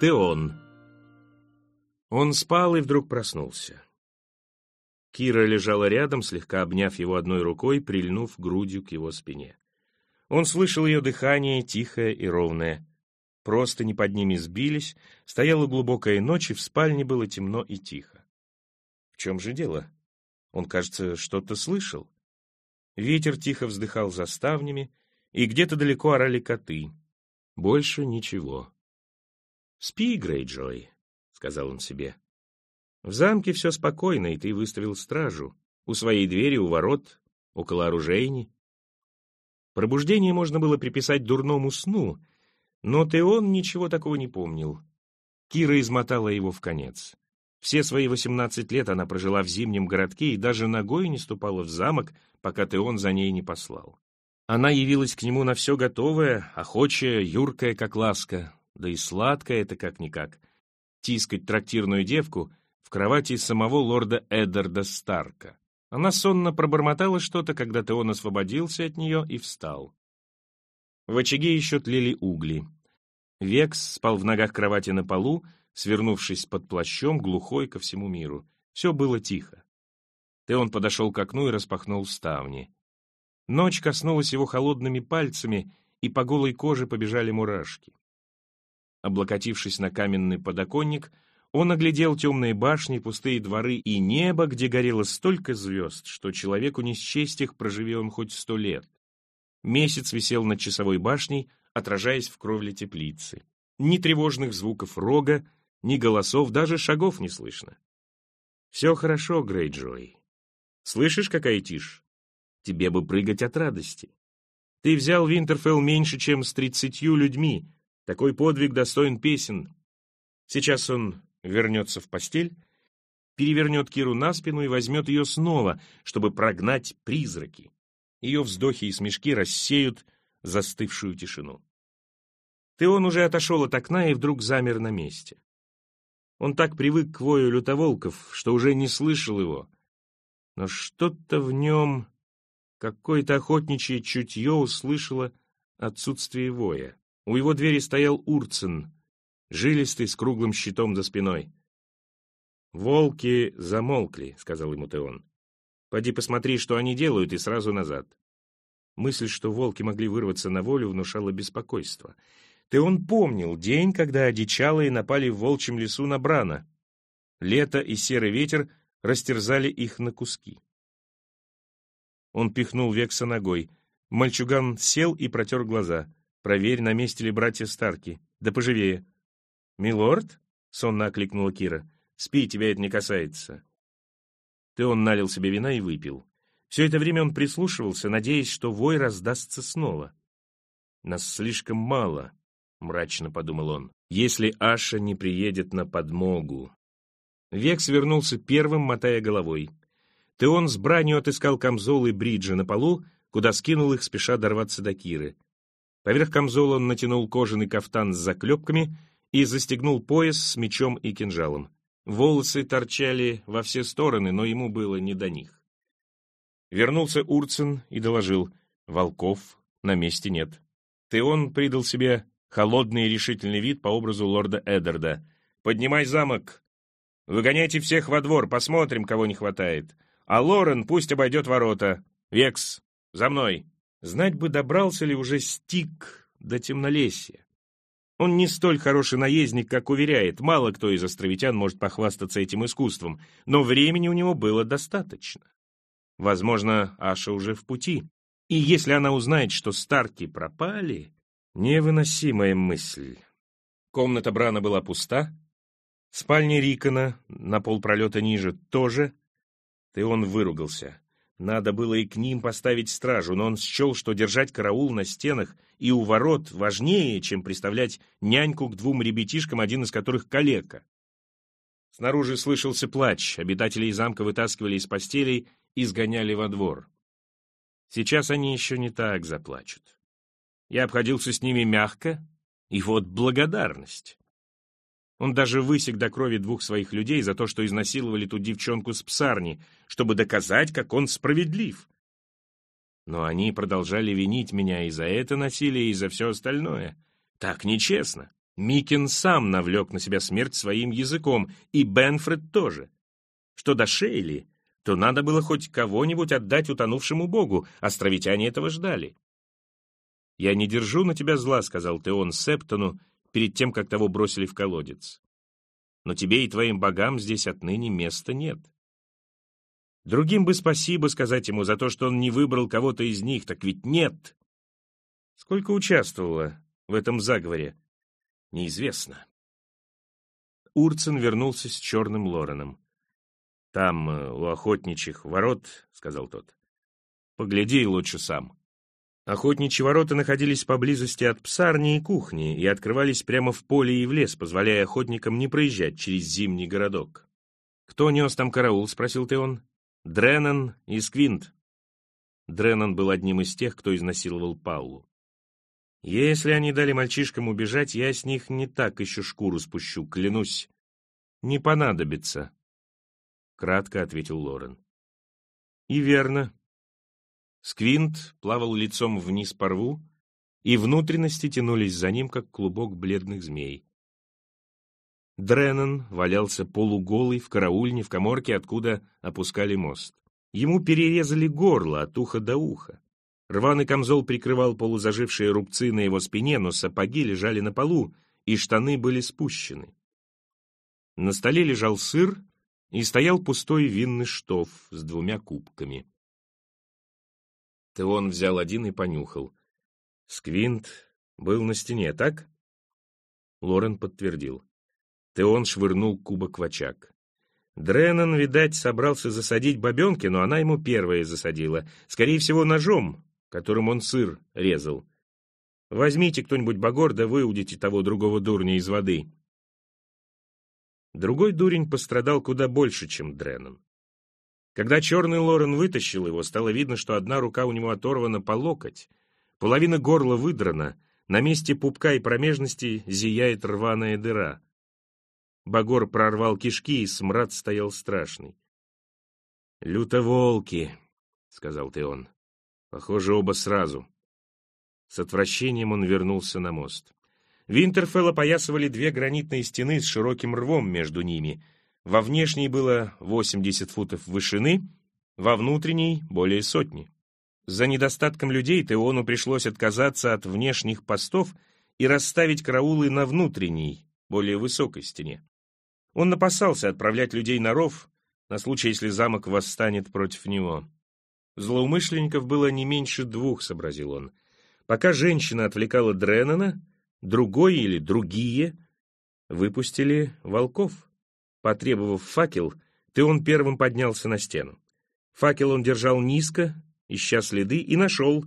Теон. Он спал и вдруг проснулся. Кира лежала рядом, слегка обняв его одной рукой, прильнув грудью к его спине. Он слышал ее дыхание, тихое и ровное. Просто не под ними сбились, стояла глубокая ночь, и в спальне было темно и тихо. В чем же дело? Он, кажется, что-то слышал. Ветер тихо вздыхал за ставнями, и где-то далеко орали коты. Больше ничего. «Спи, Грейджой», — сказал он себе. «В замке все спокойно, и ты выставил стражу. У своей двери, у ворот, около оружейни». Пробуждение можно было приписать дурному сну, но Теон ничего такого не помнил. Кира измотала его в конец. Все свои восемнадцать лет она прожила в зимнем городке и даже ногой не ступала в замок, пока Теон за ней не послал. Она явилась к нему на все готовое, охочая, юркая, как ласка, да и сладкая это как-никак. Тискать трактирную девку в кровати самого лорда Эддарда Старка. Она сонно пробормотала что-то, когда Теон освободился от нее и встал. В очаге еще тлели угли. Векс спал в ногах кровати на полу, свернувшись под плащом, глухой ко всему миру. Все было тихо. Теон подошел к окну и распахнул ставни. Ночь коснулась его холодными пальцами, и по голой коже побежали мурашки. Облокотившись на каменный подоконник, он оглядел темные башни, пустые дворы и небо, где горело столько звезд, что человеку не счесть их, проживи он хоть сто лет. Месяц висел над часовой башней, отражаясь в кровле теплицы. Ни тревожных звуков рога, ни голосов, даже шагов не слышно. «Все хорошо, Грейджой. Слышишь, какая тишь? Тебе бы прыгать от радости. Ты взял Винтерфелл меньше, чем с тридцатью людьми, такой подвиг достоин песен. Сейчас он вернется в постель, перевернет Киру на спину и возьмет ее снова, чтобы прогнать призраки. Ее вздохи и смешки рассеют застывшую тишину. Теон уже отошел от окна и вдруг замер на месте. Он так привык к вою лютоволков, что уже не слышал его. Но что-то в нем, какое-то охотничье чутье услышало отсутствие воя. У его двери стоял Урцин, жилистый, с круглым щитом за спиной. «Волки замолкли», — сказал ему Теон. «Поди посмотри, что они делают, и сразу назад». Мысль, что волки могли вырваться на волю, внушала беспокойство. Теон помнил день, когда одичалые напали в волчьем лесу на Брана. Лето и серый ветер растерзали их на куски. Он пихнул Векса ногой. Мальчуган сел и протер глаза. Проверь, на месте ли братья Старки. Да поживее. «Милорд?» — сонно окликнула Кира. «Спи, тебя это не касается». Теон налил себе вина и выпил. Все это время он прислушивался, надеясь, что вой раздастся снова. «Нас слишком мало», — мрачно подумал он, — «если Аша не приедет на подмогу». Векс вернулся первым, мотая головой. Теон с бранью отыскал камзол и бриджи на полу, куда скинул их, спеша дорваться до Киры. Поверх камзола он натянул кожаный кафтан с заклепками и застегнул пояс с мечом и кинжалом. Волосы торчали во все стороны, но ему было не до них. Вернулся Урцин и доложил, волков на месте нет. Теон придал себе холодный и решительный вид по образу лорда Эддарда. «Поднимай замок! Выгоняйте всех во двор, посмотрим, кого не хватает. А Лорен пусть обойдет ворота. Векс, за мной!» Знать бы, добрался ли уже Стик до темнолесья. Он не столь хороший наездник, как уверяет, мало кто из островитян может похвастаться этим искусством, но времени у него было достаточно. Возможно, Аша уже в пути. И если она узнает, что Старки пропали... Невыносимая мысль. Комната Брана была пуста. Спальня Рикона на полпролета ниже тоже. Ты он выругался. Надо было и к ним поставить стражу, но он счел, что держать караул на стенах и у ворот важнее, чем представлять няньку к двум ребятишкам, один из которых калека. Снаружи слышался плач, обитателей замка вытаскивали из постелей и сгоняли во двор. Сейчас они еще не так заплачут. Я обходился с ними мягко, и вот благодарность. Он даже высек до крови двух своих людей за то, что изнасиловали ту девчонку с псарни, чтобы доказать, как он справедлив. Но они продолжали винить меня и за это насилие, и за все остальное. Так нечестно. Микин сам навлек на себя смерть своим языком, и Бенфред тоже. Что до Шейли, то надо было хоть кого-нибудь отдать утонувшему богу, островитяне этого ждали. «Я не держу на тебя зла», — сказал Теон Септону перед тем, как того бросили в колодец. «Но тебе и твоим богам здесь отныне места нет». Другим бы спасибо сказать ему за то, что он не выбрал кого-то из них, так ведь нет. Сколько участвовало в этом заговоре? Неизвестно. Урцин вернулся с черным Лореном. «Там, э, у охотничьих ворот», — сказал тот. «Погляди лучше сам». Охотничьи ворота находились поблизости от псарни и кухни и открывались прямо в поле и в лес, позволяя охотникам не проезжать через зимний городок. «Кто нес там караул?» — спросил ты он. «Дреннан и Сквинт». Дреннан был одним из тех, кто изнасиловал Паулу. «Если они дали мальчишкам убежать, я с них не так еще шкуру спущу, клянусь. Не понадобится», — кратко ответил Лорен. «И верно. Сквинт плавал лицом вниз по рву, и внутренности тянулись за ним, как клубок бледных змей. Дреннан валялся полуголый в караульне в коморке, откуда опускали мост. Ему перерезали горло от уха до уха. Рваный камзол прикрывал полузажившие рубцы на его спине, но сапоги лежали на полу, и штаны были спущены. На столе лежал сыр, и стоял пустой винный штоф с двумя кубками. Теон взял один и понюхал. Сквинт был на стене, так? Лорен подтвердил. Теон швырнул кубок в очаг. Дреннан, видать, собрался засадить бабенки, но она ему первая засадила. Скорее всего, ножом, которым он сыр резал. Возьмите кто-нибудь багор, да выудите того другого дурня из воды. Другой дурень пострадал куда больше, чем Дреннан. Когда черный Лорен вытащил его, стало видно, что одна рука у него оторвана по локоть, половина горла выдрана, на месте пупка и промежности зияет рваная дыра. Багор прорвал кишки, и смрад стоял страшный. «Лютоволки», — сказал Теон. «Похоже, оба сразу». С отвращением он вернулся на мост. Винтерфелл опоясывали две гранитные стены с широким рвом между ними — во внешней было 80 футов вышины, во внутренней — более сотни. За недостатком людей Теону пришлось отказаться от внешних постов и расставить караулы на внутренней, более высокой стене. Он напасался отправлять людей на ров, на случай, если замок восстанет против него. Злоумышленников было не меньше двух, сообразил он. Пока женщина отвлекала Дреннана, другой или другие выпустили волков. Потребовав факел, Теон первым поднялся на стену. Факел он держал низко, ища следы, и нашел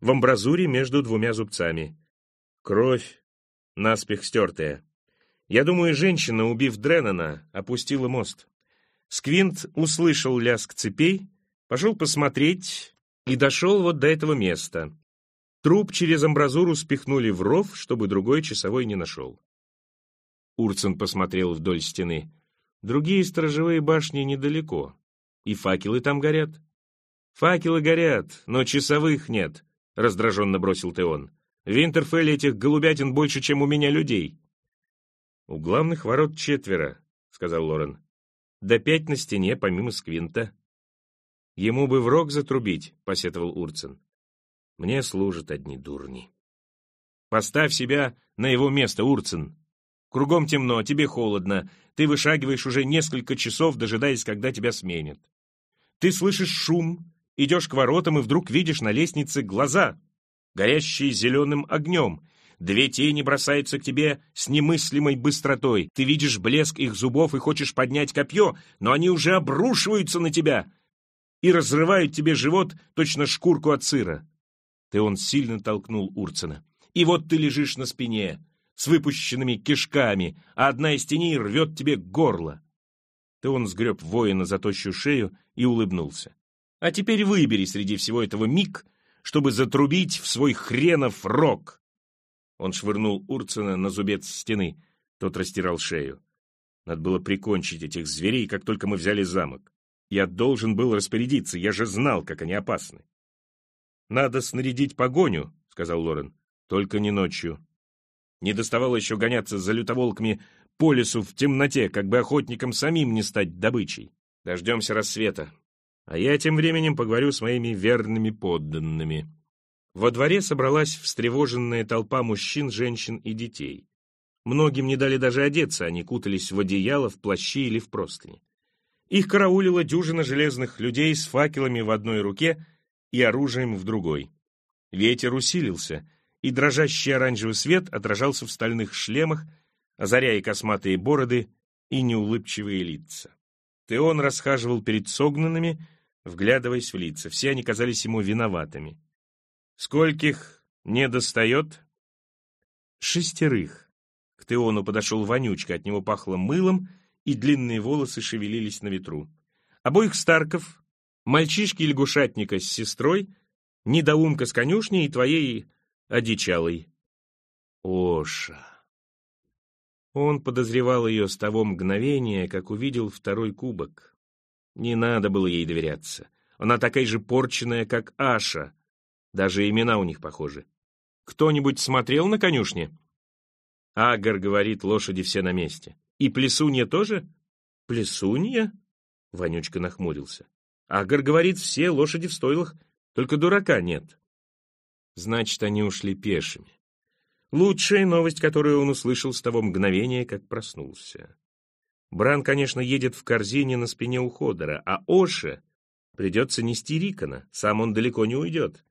в амбразуре между двумя зубцами. Кровь, наспех стертая. Я думаю, женщина, убив Дреннана, опустила мост. Сквинт услышал лязг цепей, пошел посмотреть и дошел вот до этого места. Труп через амбразуру спихнули в ров, чтобы другой часовой не нашел. Урцин посмотрел вдоль стены. Другие сторожевые башни недалеко. И факелы там горят. Факелы горят, но часовых нет, раздраженно бросил Теон. В Винтерфелле этих голубятин больше, чем у меня людей. У главных ворот четверо, сказал Лорен. Да пять на стене, помимо Сквинта. Ему бы в рог затрубить, посетовал Урцин. Мне служат одни дурни. Поставь себя на его место, Урцин, Кругом темно, тебе холодно. Ты вышагиваешь уже несколько часов, дожидаясь, когда тебя сменят. Ты слышишь шум, идешь к воротам и вдруг видишь на лестнице глаза, горящие зеленым огнем. Две тени бросаются к тебе с немыслимой быстротой. Ты видишь блеск их зубов и хочешь поднять копье, но они уже обрушиваются на тебя и разрывают тебе живот, точно шкурку от сыра. Ты он сильно толкнул Урцена. И вот ты лежишь на спине, с выпущенными кишками, а одна из теней рвет тебе горло. Ты он сгреб воина за тощую шею и улыбнулся. А теперь выбери среди всего этого миг, чтобы затрубить в свой хренов рог. Он швырнул Урцена на зубец стены. Тот растирал шею. Надо было прикончить этих зверей, как только мы взяли замок. Я должен был распорядиться, я же знал, как они опасны. «Надо снарядить погоню», — сказал Лорен. «Только не ночью. Не доставало еще гоняться за лютоволками по лесу в темноте, как бы охотникам самим не стать добычей. Дождемся рассвета. А я тем временем поговорю с моими верными подданными. Во дворе собралась встревоженная толпа мужчин, женщин и детей. Многим не дали даже одеться, они кутались в одеяло, в плащи или в простыни. Их караулила дюжина железных людей с факелами в одной руке и оружием в другой. Ветер усилился, и дрожащий оранжевый свет отражался в стальных шлемах, озаряя косматые бороды и неулыбчивые лица. Теон расхаживал перед согнанными, вглядываясь в лица. Все они казались ему виноватыми. «Скольких не достает?» «Шестерых». К Теону подошел Вонючка, от него пахло мылом, и длинные волосы шевелились на ветру. Обоих Старков, мальчишки-лягушатника с сестрой, недоумка с конюшней и твоей одичалой. Оша. Он подозревал ее с того мгновения, как увидел второй кубок. Не надо было ей доверяться. Она такая же порченная, как Аша. Даже имена у них похожи. Кто-нибудь смотрел на конюшне? Агар говорит, лошади все на месте. И Плесунья тоже? Плесунья? Вонючка нахмурился. Агар говорит, все лошади в стойлах, только дурака нет. Значит, они ушли пешими. Лучшая новость, которую он услышал с того мгновения, как проснулся. Бран, конечно, едет в корзине на спине у Ходора, а Оше придется нести Рикона, сам он далеко не уйдет.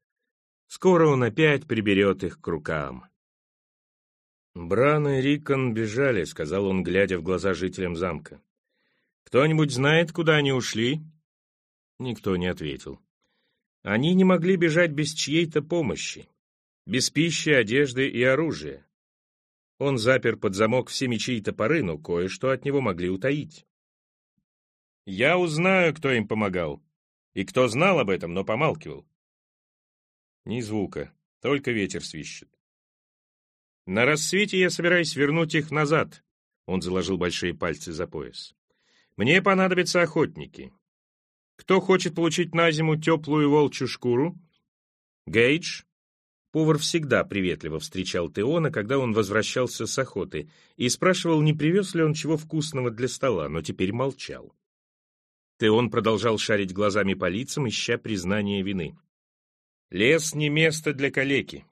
Скоро он опять приберет их к рукам. «Бран и Рикон бежали», — сказал он, глядя в глаза жителям замка. «Кто-нибудь знает, куда они ушли?» Никто не ответил. Они не могли бежать без чьей-то помощи, без пищи, одежды и оружия. Он запер под замок все мечи и топоры, но кое-что от него могли утаить. «Я узнаю, кто им помогал, и кто знал об этом, но помалкивал». Ни звука, только ветер свищет. «На рассвете я собираюсь вернуть их назад», — он заложил большие пальцы за пояс. «Мне понадобятся охотники. Кто хочет получить на зиму теплую волчью шкуру? Гейдж? Повар всегда приветливо встречал Теона, когда он возвращался с охоты, и спрашивал, не привез ли он чего вкусного для стола, но теперь молчал. Теон продолжал шарить глазами по лицам, ища признание вины. «Лес не место для калеки.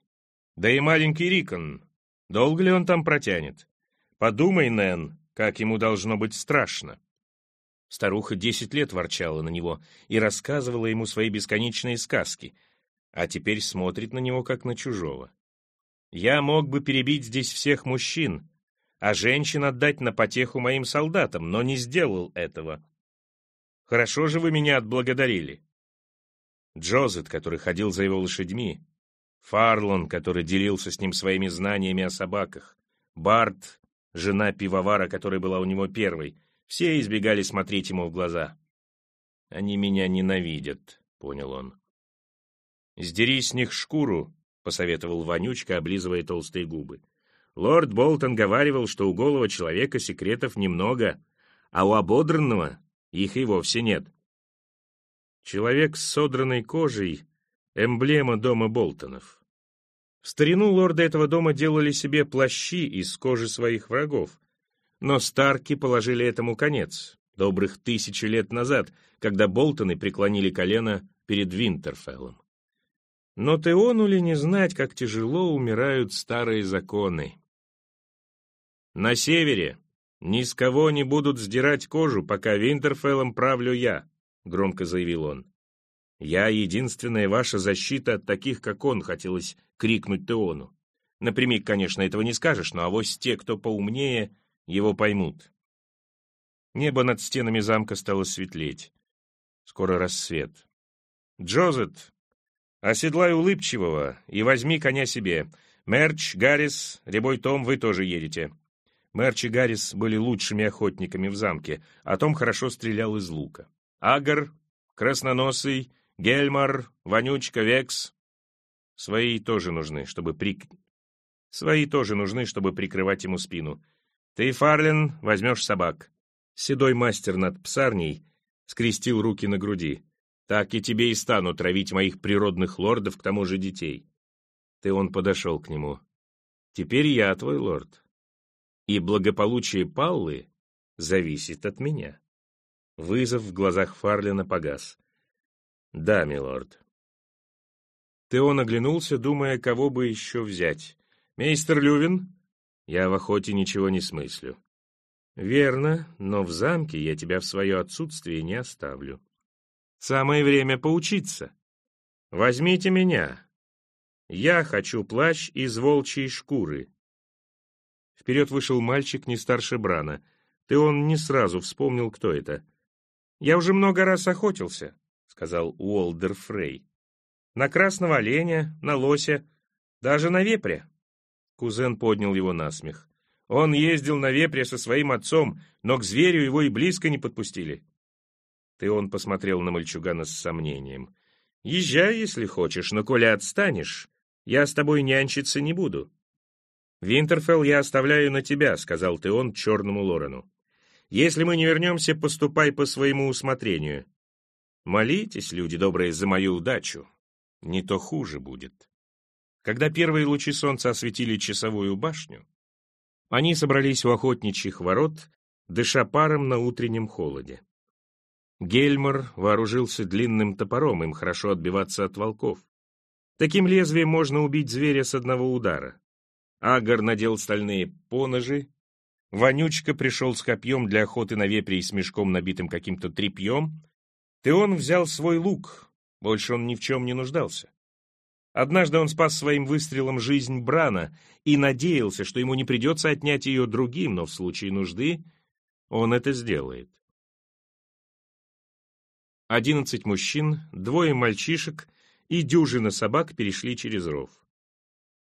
Да и маленький Рикон. Долго ли он там протянет? Подумай, Нэн, как ему должно быть страшно». Старуха десять лет ворчала на него и рассказывала ему свои бесконечные сказки, а теперь смотрит на него, как на чужого. «Я мог бы перебить здесь всех мужчин, а женщин отдать на потеху моим солдатам, но не сделал этого. Хорошо же вы меня отблагодарили. Джозет, который ходил за его лошадьми, Фарлон, который делился с ним своими знаниями о собаках, Барт, жена пивовара, которая была у него первой — все избегали смотреть ему в глаза. «Они меня ненавидят», — понял он. «Сдери с них шкуру», — посоветовал Вонючка, облизывая толстые губы. Лорд Болтон говаривал, что у голого человека секретов немного, а у ободранного их и вовсе нет. Человек с содранной кожей — эмблема дома Болтонов. В старину лорды этого дома делали себе плащи из кожи своих врагов, но Старки положили этому конец, добрых тысячи лет назад, когда Болтоны преклонили колено перед Винтерфеллом. Но Теону ли не знать, как тяжело умирают старые законы? На севере ни с кого не будут сдирать кожу, пока Винтерфеллом правлю я, громко заявил он. Я единственная ваша защита от таких, как он, хотелось крикнуть Теону. Напрямик, конечно, этого не скажешь, но авось те, кто поумнее, его поймут. Небо над стенами замка стало светлеть. Скоро рассвет. «Джозет, оседлай улыбчивого и возьми коня себе. Мерч, Гаррис, Рябой Том, вы тоже едете». Мерч и Гаррис были лучшими охотниками в замке, а Том хорошо стрелял из лука. Агар, Красноносый, Гельмар, Вонючка, Векс. Свои тоже нужны, чтобы прик... Свои тоже нужны, чтобы прикрывать ему спину. «Ты, Фарлин, возьмешь собак». Седой мастер над псарней скрестил руки на груди. «Так и тебе и стану травить моих природных лордов, к тому же детей». Ты он подошел к нему. Теперь я твой лорд. И благополучие Паллы зависит от меня. Вызов в глазах Фарлина погас. Да, милорд. Теон оглянулся, думая, кого бы еще взять. «Мейстер Лювин?» «Я в охоте ничего не смыслю». «Верно, но в замке я тебя в свое отсутствие не оставлю. Самое время поучиться. Возьмите меня. Я хочу плащ из волчьей шкуры». Вперед вышел мальчик не старше Брана. Ты он не сразу вспомнил, кто это. «Я уже много раз охотился», — сказал Уолдер Фрей. «На красного оленя, на лося, даже на вепря». Кузен поднял его на смех. Он ездил на вепре со своим отцом, но к зверю его и близко не подпустили. Ты он посмотрел на мальчугана с сомнением. «Езжай, если хочешь, но коли отстанешь, я с тобой нянчиться не буду». «Винтерфелл я оставляю на тебя», — сказал ты он черному Лорену. «Если мы не вернемся, поступай по своему усмотрению. Молитесь, люди добрые, за мою удачу. Не то хуже будет». Когда первые лучи солнца осветили часовую башню, они собрались у охотничьих ворот, дыша паром на утреннем холоде. Гельмор вооружился длинным топором, им хорошо отбиваться от волков. Таким лезвием можно убить зверя с одного удара. Агар надел стальные поножи, Вонючка пришел с копьем для охоты на вепре и с мешком, набитым каким-то тряпьем. Теон взял свой лук, больше он ни в чем не нуждался. Однажды он спас своим выстрелом жизнь Брана и надеялся, что ему не придется отнять ее другим, но в случае нужды он это сделает. Одиннадцать мужчин, двое мальчишек и дюжина собак перешли через ров.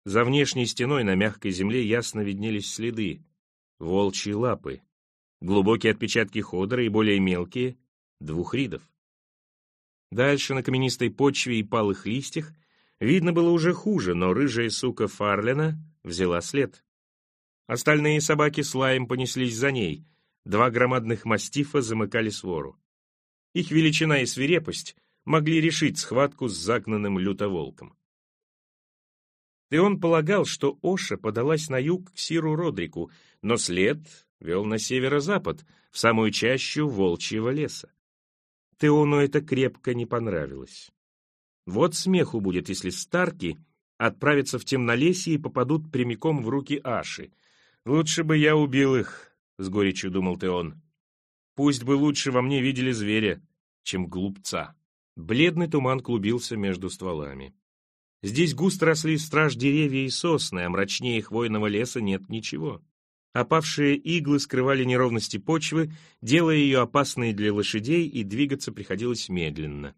За внешней стеной на мягкой земле ясно виднелись следы. Волчьи лапы, глубокие отпечатки ходора и более мелкие — двух ридов. Дальше на каменистой почве и палых листьях Видно было уже хуже, но рыжая сука Фарлина взяла след. Остальные собаки с лаем понеслись за ней. Два громадных мастифа замыкали свору. Их величина и свирепость могли решить схватку с загнанным лютоволком. И он полагал, что Оша подалась на юг к Сиру Родрику, но след вел на северо-запад, в самую чащу волчьего леса. Теону это крепко не понравилось. Вот смеху будет, если Старки отправятся в темнолесье и попадут прямиком в руки Аши. Лучше бы я убил их, — с горечью думал Теон. Пусть бы лучше во мне видели зверя, чем глупца. Бледный туман клубился между стволами. Здесь густо росли страж деревья и сосны, а мрачнее хвойного леса нет ничего. Опавшие иглы скрывали неровности почвы, делая ее опасной для лошадей, и двигаться приходилось медленно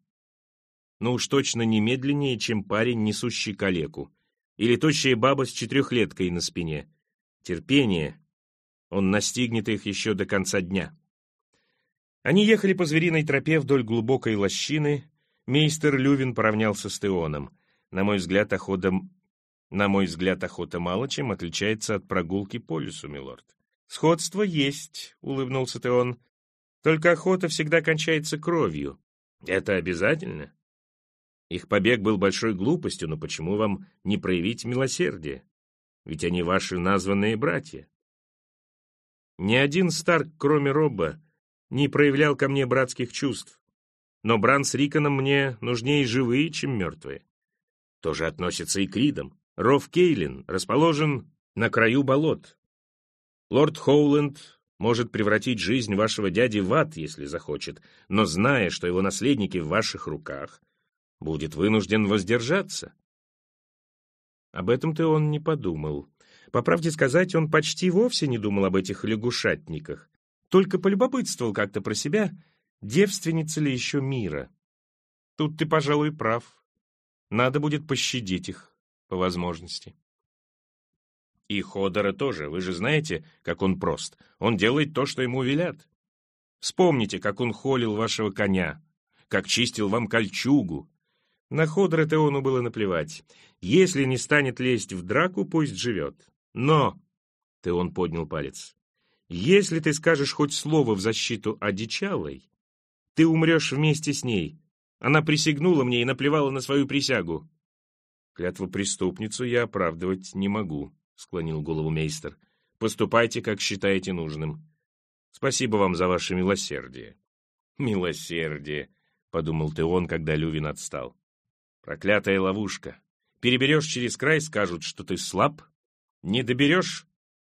но уж точно не медленнее, чем парень, несущий калеку, или тощая баба с четырехлеткой на спине. Терпение. Он настигнет их еще до конца дня. Они ехали по звериной тропе вдоль глубокой лощины. Мейстер Лювин поравнялся с Теоном. На мой взгляд, охота... На мой взгляд, охота мало чем отличается от прогулки по лесу, милорд. «Сходство есть», — улыбнулся Теон. «Только охота всегда кончается кровью. Это обязательно?» Их побег был большой глупостью, но почему вам не проявить милосердие? Ведь они ваши названные братья. Ни один Старк, кроме Робба, не проявлял ко мне братских чувств. Но Бран с Риконом мне нужнее живые, чем мертвые. То же относится и к Ридам. Ров Кейлин расположен на краю болот. Лорд Хоуленд может превратить жизнь вашего дяди в ад, если захочет, но зная, что его наследники в ваших руках — будет вынужден воздержаться. Об этом-то он не подумал. По правде сказать, он почти вовсе не думал об этих лягушатниках, только полюбопытствовал как-то про себя, девственница ли еще мира. Тут ты, пожалуй, прав. Надо будет пощадить их, по возможности. И Ходора тоже, вы же знаете, как он прост. Он делает то, что ему велят. Вспомните, как он холил вашего коня, как чистил вам кольчугу, на Ходора Теону было наплевать. Если не станет лезть в драку, пусть живет. Но, — Теон поднял палец, — если ты скажешь хоть слово в защиту одичалой, ты умрешь вместе с ней. Она присягнула мне и наплевала на свою присягу. Клятву преступницу я оправдывать не могу, — склонил голову мейстер. «Поступайте, как считаете нужным. Спасибо вам за ваше милосердие». «Милосердие», — подумал Теон, когда Лювин отстал. «Проклятая ловушка. Переберешь через край, скажут, что ты слаб. Не доберешь,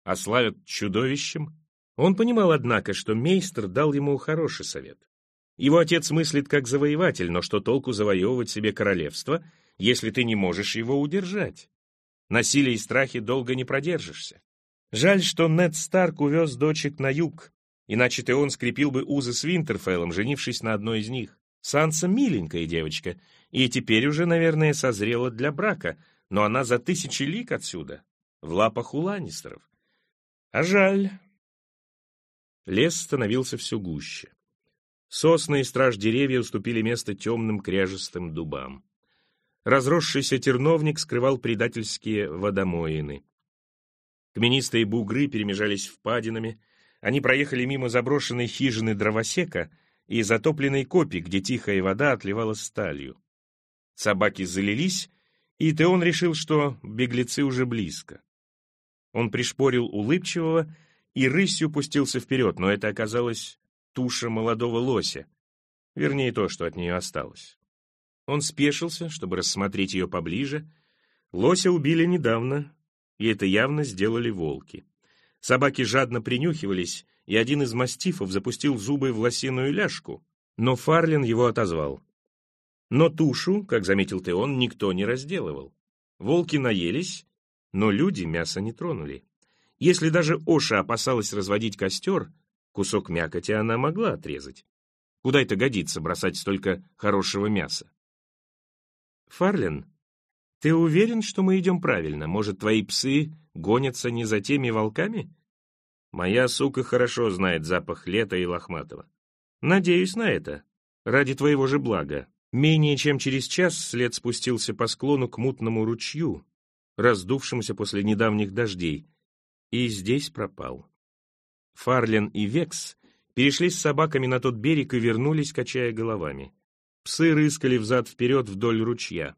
ославят чудовищем». Он понимал, однако, что мейстер дал ему хороший совет. Его отец мыслит как завоеватель, но что толку завоевывать себе королевство, если ты не можешь его удержать? Насилие и страхи долго не продержишься. Жаль, что Нед Старк увез дочек на юг, иначе ты он скрепил бы узы с Винтерфеллом, женившись на одной из них. Санса миленькая девочка, и теперь уже, наверное, созрела для брака, но она за тысячи лик отсюда, в лапах у Ланнистеров. А жаль. Лес становился все гуще. Сосны и страж деревья уступили место темным кряжестым дубам. Разросшийся терновник скрывал предательские водомоины. Каменистые бугры перемежались впадинами. Они проехали мимо заброшенной хижины дровосека и затопленной копи, где тихая вода отливала сталью. Собаки залились, и Теон решил, что беглецы уже близко. Он пришпорил улыбчивого и рысью пустился вперед, но это оказалось туша молодого лося, вернее, то, что от нее осталось. Он спешился, чтобы рассмотреть ее поближе. Лося убили недавно, и это явно сделали волки. Собаки жадно принюхивались, и один из мастифов запустил зубы в лосиную ляжку, но Фарлин его отозвал. Но тушу, как заметил Теон, никто не разделывал. Волки наелись, но люди мясо не тронули. Если даже Оша опасалась разводить костер, кусок мякоти она могла отрезать. Куда это годится бросать столько хорошего мяса? Фарлен, ты уверен, что мы идем правильно? Может, твои псы гонятся не за теми волками? Моя сука хорошо знает запах лета и лохматого. Надеюсь на это. Ради твоего же блага. Менее чем через час след спустился по склону к мутному ручью, раздувшемуся после недавних дождей, и здесь пропал. Фарлен и Векс перешли с собаками на тот берег и вернулись, качая головами. Псы рыскали взад-вперед вдоль ручья.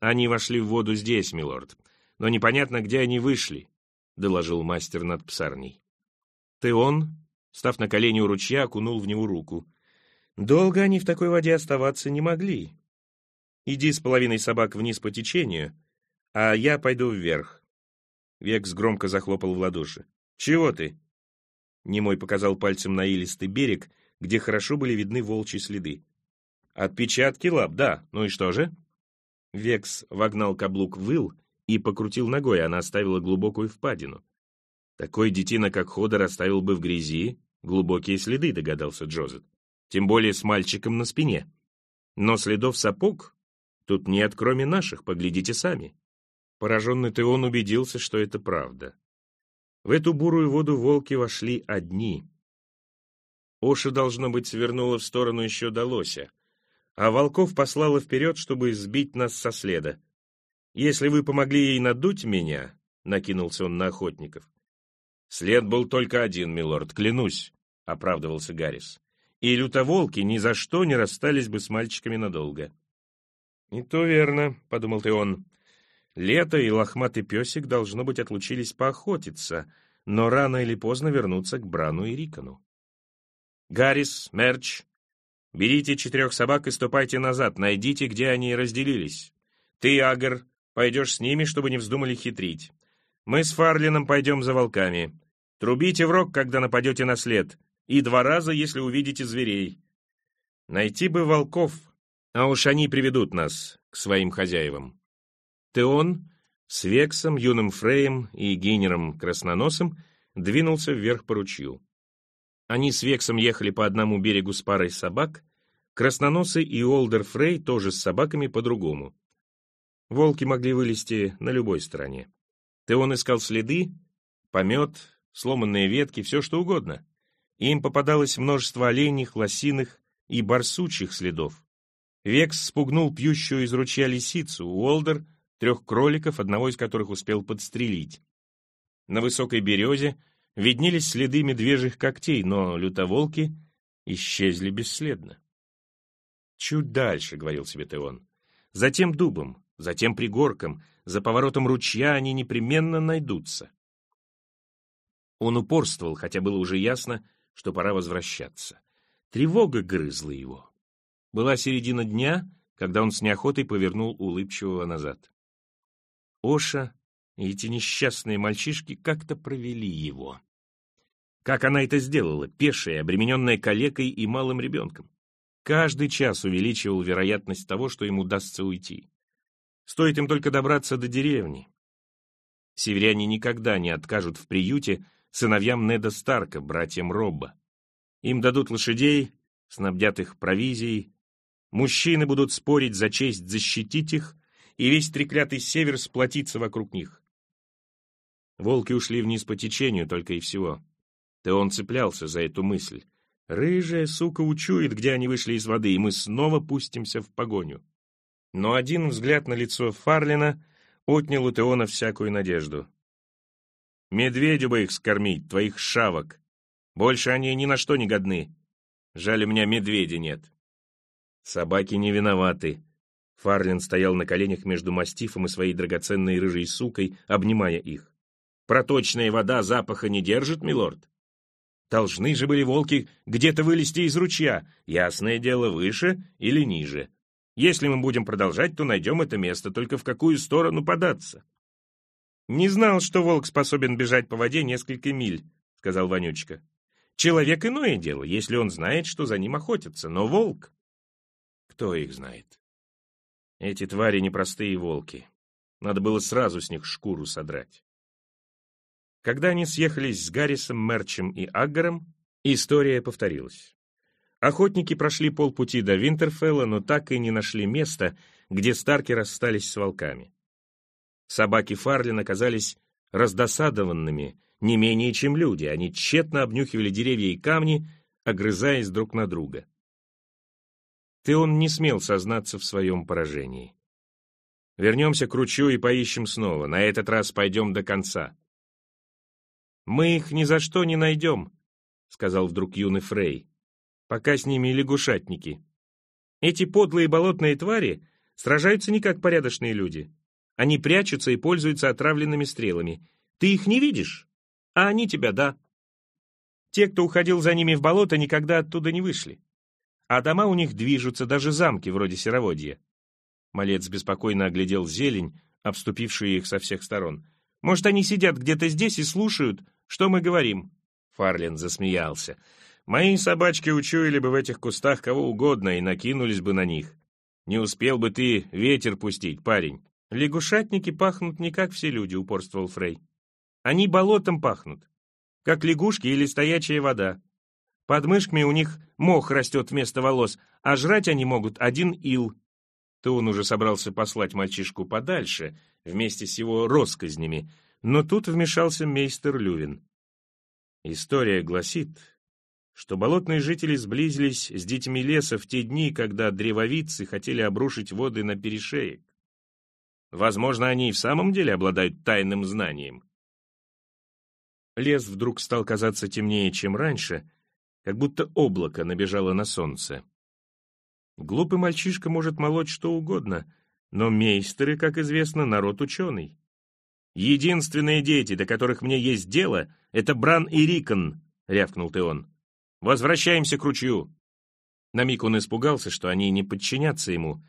Они вошли в воду здесь, милорд, но непонятно, где они вышли, — доложил мастер над псарней. Теон, став на колени у ручья, окунул в него руку. Долго они в такой воде оставаться не могли. Иди с половиной собак вниз по течению, а я пойду вверх. Векс громко захлопал в ладоши. «Чего ты?» Немой показал пальцем на илистый берег, где хорошо были видны волчьи следы. Отпечатки лап, да. Ну и что же? Векс вогнал каблук в ил и покрутил ногой, она оставила глубокую впадину. Такой детина, как Ходор, оставил бы в грязи глубокие следы, догадался Джозет. Тем более с мальчиком на спине. Но следов сапог тут нет, кроме наших, поглядите сами. Пораженный Теон убедился, что это правда. В эту бурую воду волки вошли одни. Оша, должно быть, свернула в сторону еще до лося а Волков послала вперед, чтобы сбить нас со следа. Если вы помогли ей надуть меня, — накинулся он на охотников. След был только один, милорд, клянусь, — оправдывался Гаррис. И лютоволки ни за что не расстались бы с мальчиками надолго. «И то верно», — подумал ты он. «Лето и лохматый песик, должно быть, отлучились поохотиться, но рано или поздно вернутся к Брану и Рикону». «Гаррис, Мерч, Берите четырех собак и ступайте назад, найдите, где они разделились. Ты, Агар, пойдешь с ними, чтобы не вздумали хитрить. Мы с Фарлином пойдем за волками. Трубите в рог, когда нападете на след, и два раза, если увидите зверей. Найти бы волков, а уж они приведут нас к своим хозяевам. Теон с Вексом, юным Фреем и Гейнером Красноносом двинулся вверх по ручью. Они с Вексом ехали по одному берегу с парой собак, Красноносый и Олдер Фрей тоже с собаками по-другому. Волки могли вылезти на любой стороне. Теон искал следы, помет, сломанные ветки, все что угодно. Им попадалось множество оленьих, лосиных и барсучьих следов. Векс спугнул пьющую из ручья лисицу, Уолдер — трех кроликов, одного из которых успел подстрелить. На высокой березе виднелись следы медвежьих когтей, но лютоволки исчезли бесследно. «Чуть дальше», — говорил себе Теон. «Затем дубом, затем пригорком, за поворотом ручья они непременно найдутся. Он упорствовал, хотя было уже ясно, что пора возвращаться. Тревога грызла его. Была середина дня, когда он с неохотой повернул улыбчивого назад. Оша и эти несчастные мальчишки как-то провели его. Как она это сделала, пешая, обремененная калекой и малым ребенком? Каждый час увеличивал вероятность того, что ему удастся уйти. Стоит им только добраться до деревни. Северяне никогда не откажут в приюте сыновьям Неда Старка, братьям Робба. Им дадут лошадей, снабдят их провизией. Мужчины будут спорить за честь защитить их, и весь треклятый север сплотится вокруг них. Волки ушли вниз по течению только и всего. Теон цеплялся за эту мысль. Рыжая сука учует, где они вышли из воды, и мы снова пустимся в погоню. Но один взгляд на лицо Фарлина отнял у Теона всякую надежду. Медведю бы их скормить, твоих шавок. Больше они ни на что не годны. Жаль, у меня медведя нет. Собаки не виноваты. Фарлин стоял на коленях между мастифом и своей драгоценной рыжей сукой, обнимая их. Проточная вода запаха не держит, милорд? Должны же были волки где-то вылезти из ручья, ясное дело, выше или ниже. Если мы будем продолжать, то найдем это место, только в какую сторону податься. «Не знал, что волк способен бежать по воде несколько миль», — сказал Вонючка. «Человек иное дело, если он знает, что за ним охотятся, но волк...» «Кто их знает?» «Эти твари непростые волки. Надо было сразу с них шкуру содрать». Когда они съехались с Гаррисом, Мерчем и Аггаром, история повторилась. Охотники прошли полпути до Винтерфелла, но так и не нашли места, где Старки расстались с волками. Собаки Фарлин оказались раздосадованными не менее, чем люди. Они тщетно обнюхивали деревья и камни, огрызаясь друг на друга. Ты он не смел сознаться в своем поражении. Вернемся к ручью и поищем снова. На этот раз пойдем до конца. «Мы их ни за что не найдем», — сказал вдруг юный Фрей, «пока с ними лягушатники. Эти подлые болотные твари сражаются не как порядочные люди. Они прячутся и пользуются отравленными стрелами. Ты их не видишь, а они тебя, да. Те, кто уходил за ними в болото, никогда оттуда не вышли. А дома у них движутся, даже замки вроде Сероводья. Малец беспокойно оглядел зелень, обступившую их со всех сторон. Может, они сидят где-то здесь и слушают, что мы говорим?» Фарлин засмеялся. «Мои собачки учуяли бы в этих кустах кого угодно и накинулись бы на них. Не успел бы ты ветер пустить, парень. «Лягушатники пахнут не как все люди», — упорствовал Фрей. «Они болотом пахнут, как лягушки или стоячая вода. Под мышками у них мох растет вместо волос, а жрать они могут один ил». То он уже собрался послать мальчишку подальше, вместе с его росказнями, но тут вмешался мейстер Лювин. История гласит, что болотные жители сблизились с детьми леса в те дни, когда древовидцы хотели обрушить воды на перешеек. Возможно, они и в самом деле обладают тайным знанием. Лес вдруг стал казаться темнее, чем раньше, как будто облако набежало на солнце. Глупый мальчишка может молоть что угодно, но мейстеры, как известно, народ ученый. «Единственные дети, до которых мне есть дело, — это Бран и Рикон», — рявкнул Теон. «Возвращаемся к ручью». На миг он испугался, что они не подчинятся ему,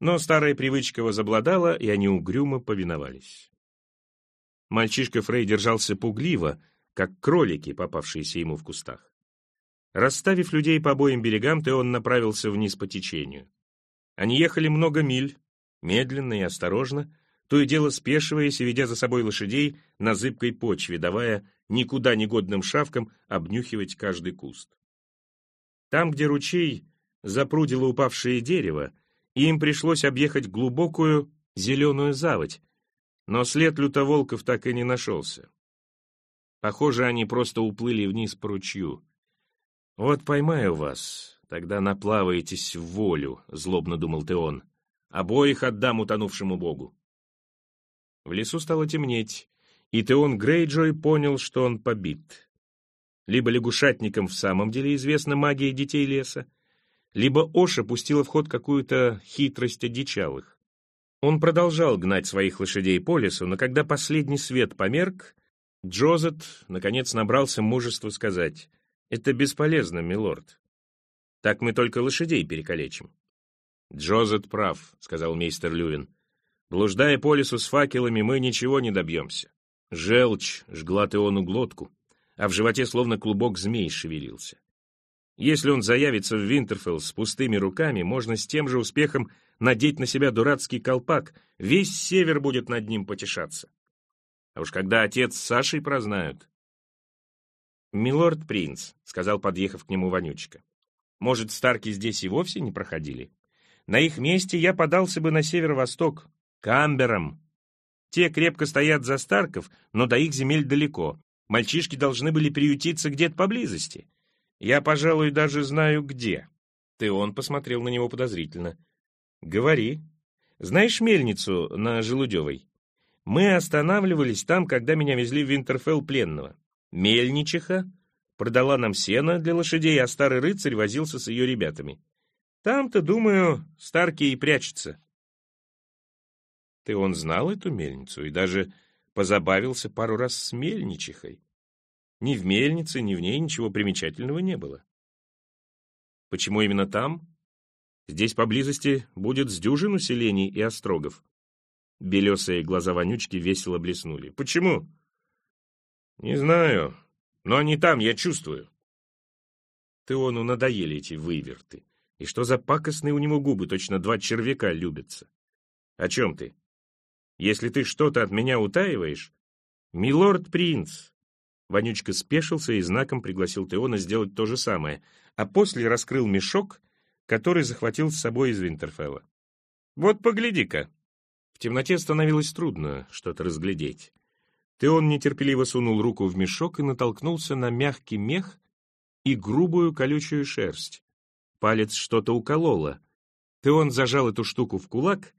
но старая привычка возобладала, и они угрюмо повиновались. Мальчишка Фрей держался пугливо, как кролики, попавшиеся ему в кустах. Расставив людей по обоим берегам, Теон направился вниз по течению. Они ехали много миль, медленно и осторожно, то и дело спешиваясь и ведя за собой лошадей на зыбкой почве, давая никуда негодным шавкам обнюхивать каждый куст. Там, где ручей запрудило упавшее дерево, им пришлось объехать глубокую зеленую заводь, но след лютоволков так и не нашелся. Похоже, они просто уплыли вниз по ручью. «Вот поймаю вас, тогда наплаваетесь в волю», — злобно думал Теон. «Обоих отдам утонувшему богу». В лесу стало темнеть, и Теон Грейджой понял, что он побит. Либо лягушатникам в самом деле известна магия детей леса, либо Оша пустила в ход какую-то хитрость одичалых. Он продолжал гнать своих лошадей по лесу, но когда последний свет померк, Джозет, наконец, набрался мужества сказать, «Это бесполезно, милорд. Так мы только лошадей перекалечим». «Джозет прав», — сказал мейстер Лювин. «Блуждая по лесу с факелами, мы ничего не добьемся». Желчь жгла Теону глотку, а в животе словно клубок змей шевелился. Если он заявится в Винтерфелл с пустыми руками, можно с тем же успехом надеть на себя дурацкий колпак, весь север будет над ним потешаться. А уж когда отец с Сашей прознают... «Милорд Принц», — сказал, подъехав к нему Вонючка. «Может, Старки здесь и вовсе не проходили? На их месте я подался бы на северо-восток, к Амберам. Те крепко стоят за Старков, но до их земель далеко. Мальчишки должны были приютиться где-то поблизости. Я, пожалуй, даже знаю, где». Ты он посмотрел на него подозрительно. «Говори. Знаешь мельницу на Желудевой?» Мы останавливались там, когда меня везли в Винтерфелл пленного. Мельничиха продала нам сено для лошадей, а старый рыцарь возился с ее ребятами. Там-то, думаю, Старки и прячется. Ты он знал эту мельницу и даже позабавился пару раз с мельничихой. Ни в мельнице, ни в ней ничего примечательного не было. Почему именно там? Здесь поблизости будет с дюжину селений и острогов. Белесые глаза вонючки весело блеснули. «Почему?» «Не знаю, но они там, я чувствую». Теону надоели эти выверты. И что за пакостные у него губы, точно два червяка любятся. «О чем ты? Если ты что-то от меня утаиваешь...» «Милорд-принц!» Вонючка спешился и знаком пригласил Теона сделать то же самое, а после раскрыл мешок, который захватил с собой из Винтерфелла. «Вот погляди-ка!» темноте становилось трудно что-то разглядеть. Теон нетерпеливо сунул руку в мешок и натолкнулся на мягкий мех и грубую колючую шерсть. Палец что-то укололо. Теон зажал эту штуку в кулак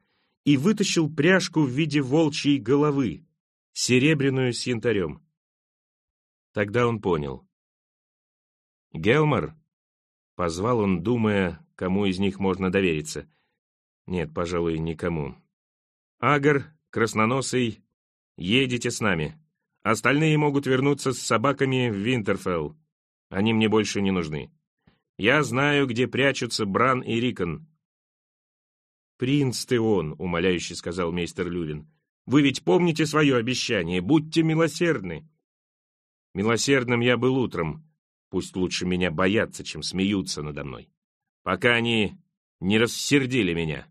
и вытащил пряжку в виде волчьей головы, серебряную с янтарем. Тогда он понял. «Гелмар?» — позвал он, думая, кому из них можно довериться. Нет, пожалуй, никому. Агар, Красноносый, едете с нами. Остальные могут вернуться с собаками в Винтерфелл. Они мне больше не нужны. Я знаю, где прячутся Бран и Рикон. «Принц ты он», — умоляюще сказал мейстер Лювин. «Вы ведь помните свое обещание? Будьте милосердны». «Милосердным я был утром. Пусть лучше меня боятся, чем смеются надо мной. Пока они не рассердили меня».